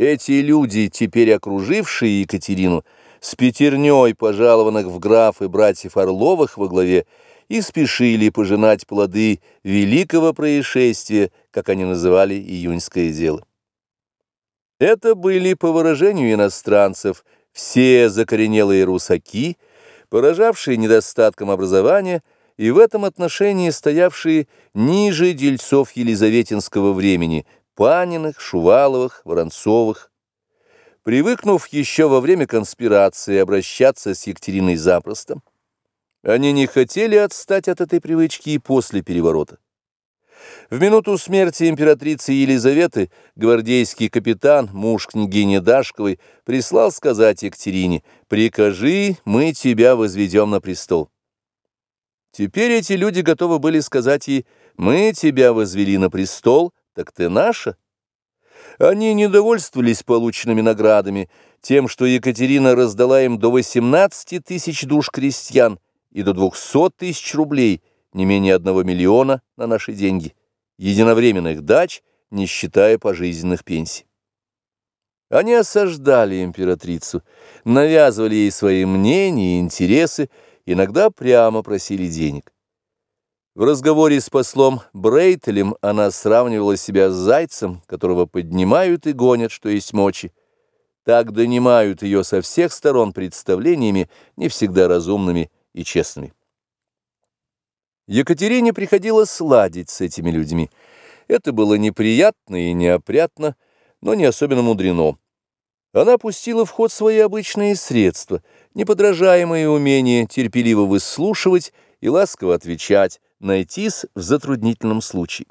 Эти люди, теперь окружившие Екатерину, с пятерней пожалованных в графы братьев Орловых во главе, и спешили пожинать плоды великого происшествия, как они называли июньское дело. Это были, по выражению иностранцев, все закоренелые русаки, поражавшие недостатком образования и в этом отношении стоявшие ниже дельцов елизаветинского времени, Паниных, Шуваловых, Воронцовых. Привыкнув еще во время конспирации обращаться с Екатериной запросто, они не хотели отстать от этой привычки и после переворота. В минуту смерти императрицы Елизаветы гвардейский капитан, муж княгини Дашковой, прислал сказать Екатерине «Прикажи, мы тебя возведем на престол». Теперь эти люди готовы были сказать ей «Мы тебя возвели на престол, так ты наша». Они недовольствовались полученными наградами, тем, что Екатерина раздала им до 18 тысяч душ крестьян и до 200 тысяч рублей – не менее одного миллиона на наши деньги, единовременных дач, не считая пожизненных пенсий. Они осаждали императрицу, навязывали ей свои мнения и интересы, иногда прямо просили денег. В разговоре с послом Брейтелем она сравнивала себя с зайцем, которого поднимают и гонят, что есть мочи. Так донимают ее со всех сторон представлениями, не всегда разумными и честными. Екатерине приходилось сладить с этими людьми. Это было неприятно и неопрятно, но не особенно мудрено. Она пустила в ход свои обычные средства, неподражаемое умение терпеливо выслушивать и ласково отвечать, найтись в затруднительном случае.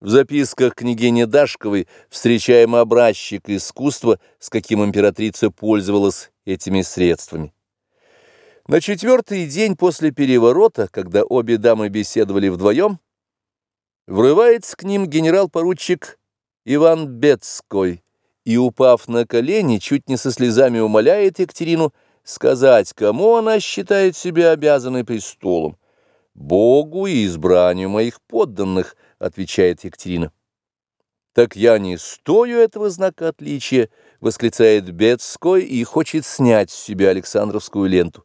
В записках княгини Дашковой встречаем образчик искусства, с каким императрица пользовалась этими средствами. На четвертый день после переворота, когда обе дамы беседовали вдвоем, врывается к ним генерал-поручик Иван Бецкой и, упав на колени, чуть не со слезами умоляет Екатерину сказать, кому она считает себя обязанной престолом. «Богу и избранию моих подданных», — отвечает Екатерина. «Так я не стою этого знака отличия», — восклицает Бецкой и хочет снять с себя Александровскую ленту.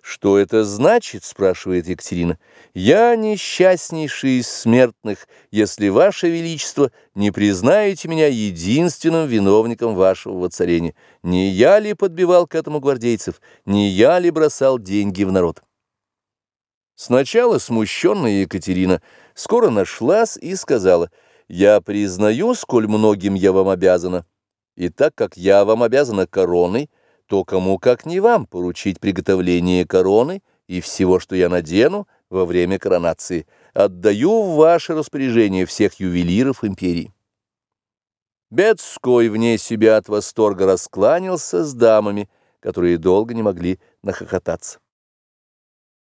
«Что это значит?» — спрашивает Екатерина. «Я несчастнейший из смертных, если Ваше Величество не признаете меня единственным виновником вашего воцарения. Не я ли подбивал к этому гвардейцев? Не я ли бросал деньги в народ?» Сначала смущенная Екатерина скоро нашлась и сказала, «Я признаю, сколь многим я вам обязана, и так как я вам обязана короной, — то кому, как не вам, поручить приготовление короны и всего, что я надену во время коронации. Отдаю в ваше распоряжение всех ювелиров империи. Бедской вне себя от восторга раскланялся с дамами, которые долго не могли нахохотаться.